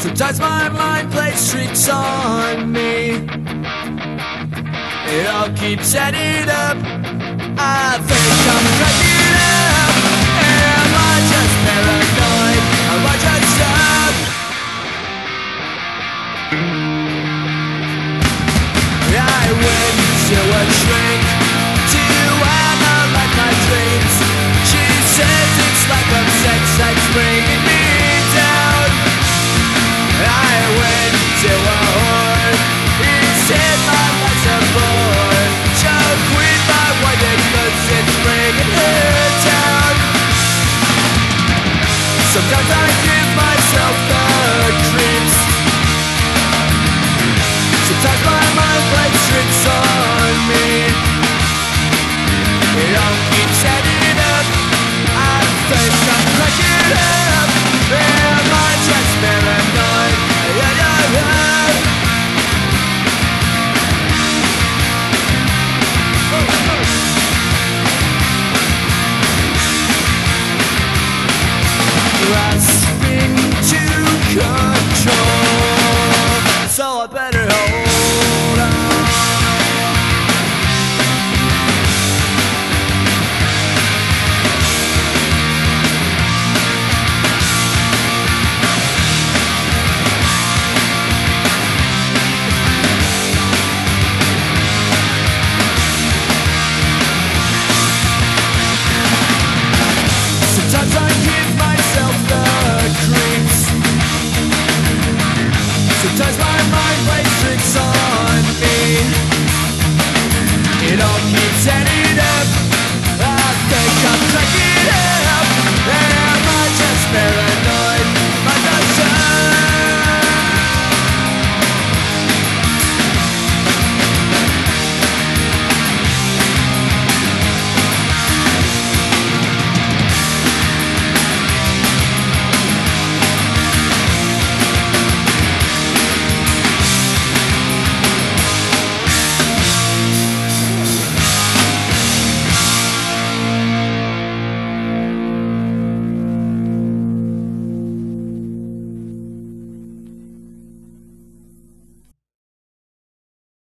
Sometimes my mind plays tricks on me. It all keeps adding up. I think I'm cracking up. Am I just paranoid? Am I just up? I went to a shrink Sometimes I